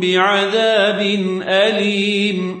بعذاب أليم